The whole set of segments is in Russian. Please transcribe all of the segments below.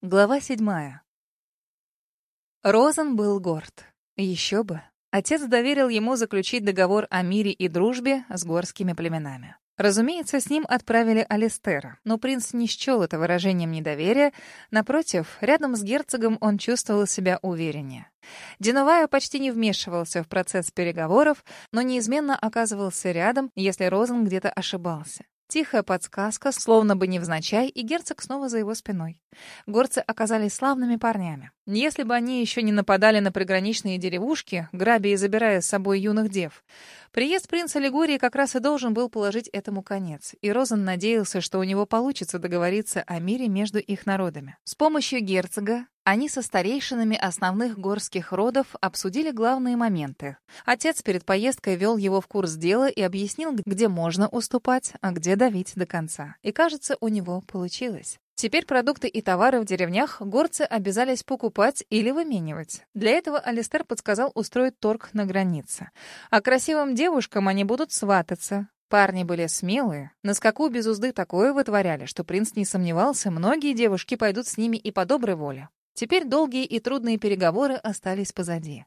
Глава седьмая. Розен был горд. Еще бы. Отец доверил ему заключить договор о мире и дружбе с горскими племенами. Разумеется, с ним отправили Алистера, но принц не счел это выражением недоверия. Напротив, рядом с герцогом он чувствовал себя увереннее. Диновая почти не вмешивался в процесс переговоров, но неизменно оказывался рядом, если Розен где-то ошибался. Тихая подсказка, словно бы невзначай, и герцог снова за его спиной. Горцы оказались славными парнями. Если бы они еще не нападали на приграничные деревушки, грабя и забирая с собой юных дев. Приезд принца Лигурии как раз и должен был положить этому конец, и Розен надеялся, что у него получится договориться о мире между их народами. С помощью герцога они со старейшинами основных горских родов обсудили главные моменты. Отец перед поездкой вел его в курс дела и объяснил, где можно уступать, а где давить до конца. И, кажется, у него получилось. Теперь продукты и товары в деревнях горцы обязались покупать или выменивать. Для этого Алистер подсказал устроить торг на границе. А красивым девушкам они будут свататься. Парни были смелые, на скаку без узды такое вытворяли, что принц не сомневался, многие девушки пойдут с ними и по доброй воле. Теперь долгие и трудные переговоры остались позади.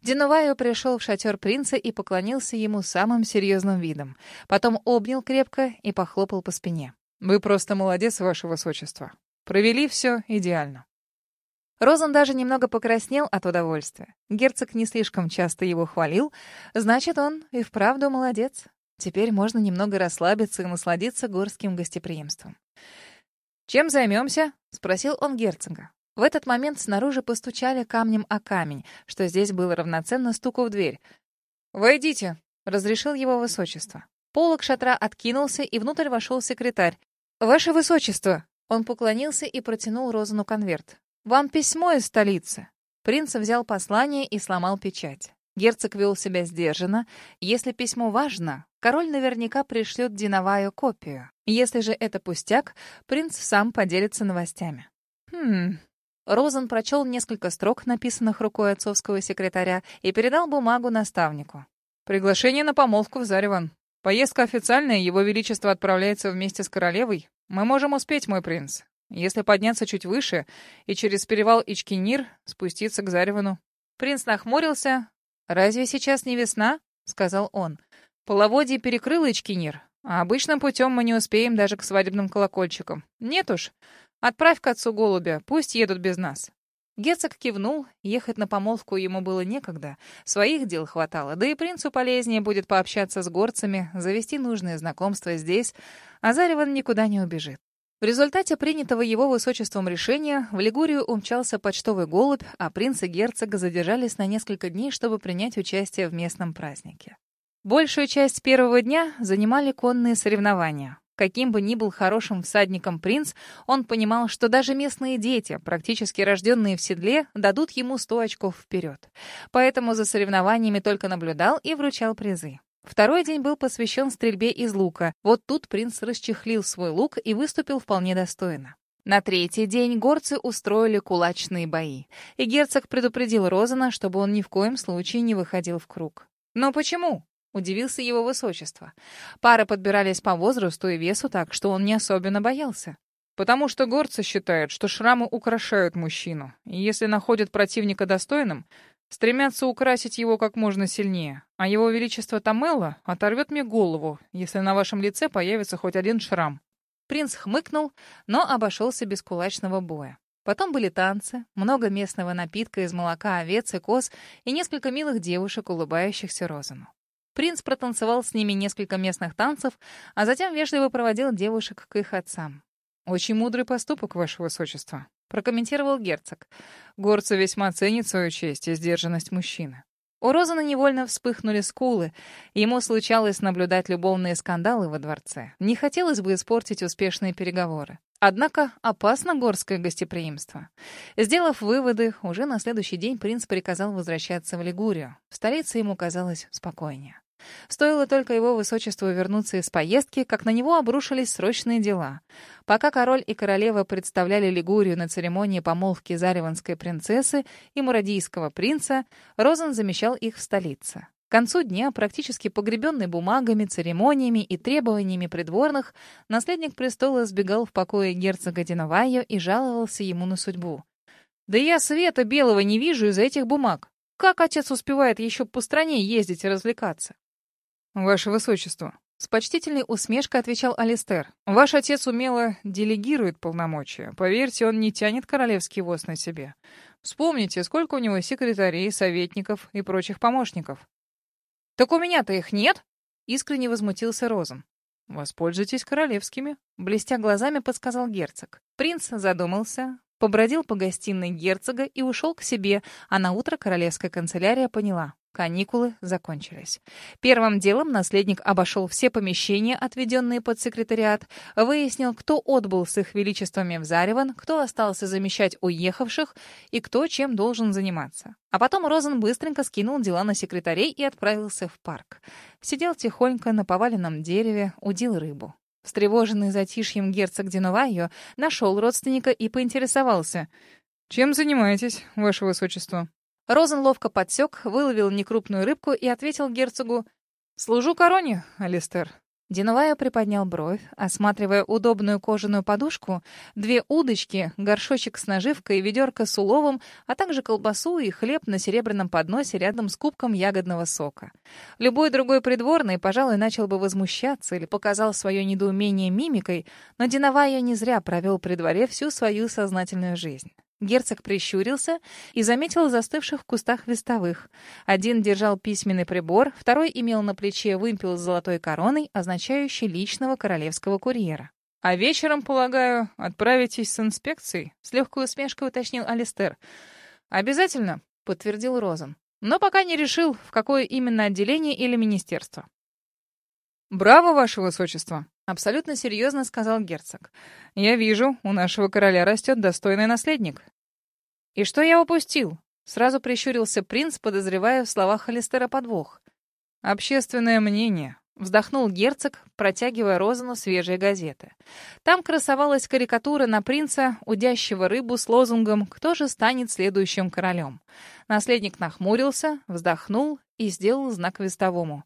Динуваю пришел в шатер принца и поклонился ему самым серьезным видом. Потом обнял крепко и похлопал по спине. «Вы просто молодец, ваше высочество. Провели все идеально». Розен даже немного покраснел от удовольствия. Герцог не слишком часто его хвалил. Значит, он и вправду молодец. Теперь можно немного расслабиться и насладиться горским гостеприимством. «Чем займемся?» — спросил он герцога. В этот момент снаружи постучали камнем о камень, что здесь было равноценно стуку в дверь. «Войдите», — разрешил его высочество. Полок шатра откинулся, и внутрь вошел секретарь. «Ваше высочество!» Он поклонился и протянул Розану конверт. «Вам письмо из столицы». Принц взял послание и сломал печать. Герцог вел себя сдержанно. Если письмо важно, король наверняка пришлет Диноваю копию. Если же это пустяк, принц сам поделится новостями. «Хм, Розен прочел несколько строк, написанных рукой отцовского секретаря, и передал бумагу наставнику. «Приглашение на помолвку в Зареван. Поездка официальная, его величество отправляется вместе с королевой. Мы можем успеть, мой принц. Если подняться чуть выше и через перевал Ичкинир спуститься к Заревану». Принц нахмурился. «Разве сейчас не весна?» — сказал он. «Половодье перекрыло Ичкинир, а обычным путем мы не успеем даже к свадебным колокольчикам. Нет уж. Отправь к отцу голубя, пусть едут без нас». Герцог кивнул, ехать на помолвку ему было некогда. Своих дел хватало, да и принцу полезнее будет пообщаться с горцами, завести нужные знакомства здесь, а Зареван никуда не убежит. В результате принятого его высочеством решения в Лигурию умчался почтовый голубь, а принц и герцог задержались на несколько дней, чтобы принять участие в местном празднике. Большую часть первого дня занимали конные соревнования. Каким бы ни был хорошим всадником принц, он понимал, что даже местные дети, практически рожденные в седле, дадут ему сто очков вперед. Поэтому за соревнованиями только наблюдал и вручал призы. Второй день был посвящен стрельбе из лука. Вот тут принц расчехлил свой лук и выступил вполне достойно. На третий день горцы устроили кулачные бои, и герцог предупредил Розана, чтобы он ни в коем случае не выходил в круг. «Но почему?» Удивился его высочество. Пары подбирались по возрасту и весу так, что он не особенно боялся. Потому что горцы считают, что шрамы украшают мужчину, и если находят противника достойным, стремятся украсить его как можно сильнее. А его величество Тамелла оторвет мне голову, если на вашем лице появится хоть один шрам. Принц хмыкнул, но обошелся без кулачного боя. Потом были танцы, много местного напитка из молока овец и коз и несколько милых девушек, улыбающихся Розану. Принц протанцевал с ними несколько местных танцев, а затем вежливо проводил девушек к их отцам. «Очень мудрый поступок, ваше высочество», — прокомментировал герцог. «Горцы весьма ценит свою честь и сдержанность мужчины». У Розана невольно вспыхнули скулы. Ему случалось наблюдать любовные скандалы во дворце. Не хотелось бы испортить успешные переговоры. Однако опасно горское гостеприимство. Сделав выводы, уже на следующий день принц приказал возвращаться в Лигурию. В столице ему казалось спокойнее. Стоило только его высочеству вернуться из поездки, как на него обрушились срочные дела. Пока король и королева представляли Лигурию на церемонии помолвки зареванской принцессы и мурадийского принца, Розен замещал их в столице. концу дня, практически погребенный бумагами, церемониями и требованиями придворных, наследник престола сбегал в покое герцога Диновайо и жаловался ему на судьбу. «Да я света белого не вижу из-за этих бумаг. Как отец успевает еще по стране ездить и развлекаться?» «Ваше высочество», — с почтительной усмешкой отвечал Алистер. «Ваш отец умело делегирует полномочия. Поверьте, он не тянет королевский воз на себе. Вспомните, сколько у него секретарей, советников и прочих помощников». «Так у меня-то их нет!» — искренне возмутился Розен. «Воспользуйтесь королевскими», — блестя глазами подсказал герцог. Принц задумался, побродил по гостиной герцога и ушел к себе, а на утро королевская канцелярия поняла. Каникулы закончились. Первым делом наследник обошел все помещения, отведенные под секретариат, выяснил, кто отбыл с их величествами в Зареван, кто остался замещать уехавших и кто чем должен заниматься. А потом Розен быстренько скинул дела на секретарей и отправился в парк. Сидел тихонько на поваленном дереве, удил рыбу. Встревоженный затишьем герцог Динувайо нашел родственника и поинтересовался. «Чем занимаетесь, ваше высочество?» Розен ловко подсек, выловил некрупную рыбку и ответил герцогу «Служу короне, Алистер». Диновая приподнял бровь, осматривая удобную кожаную подушку, две удочки, горшочек с наживкой ведерко с уловом, а также колбасу и хлеб на серебряном подносе рядом с кубком ягодного сока. Любой другой придворный, пожалуй, начал бы возмущаться или показал свое недоумение мимикой, но Диновая не зря провел при дворе всю свою сознательную жизнь. Герцог прищурился и заметил застывших в кустах вестовых. Один держал письменный прибор, второй имел на плече вымпел с золотой короной, означающий личного королевского курьера. «А вечером, полагаю, отправитесь с инспекцией?» — с легкой усмешкой уточнил Алистер. «Обязательно», — подтвердил Розен. «Но пока не решил, в какое именно отделение или министерство». «Браво, ваше высочество!» — абсолютно серьезно сказал герцог. «Я вижу, у нашего короля растет достойный наследник. «И что я упустил?» — сразу прищурился принц, подозревая в словах Алистера подвох. «Общественное мнение», — вздохнул герцог, протягивая Розану свежие газеты. Там красовалась карикатура на принца, удящего рыбу с лозунгом «Кто же станет следующим королем?». Наследник нахмурился, вздохнул и сделал знак вестовому.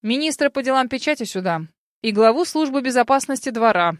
«Министра по делам печати сюда и главу службы безопасности двора»,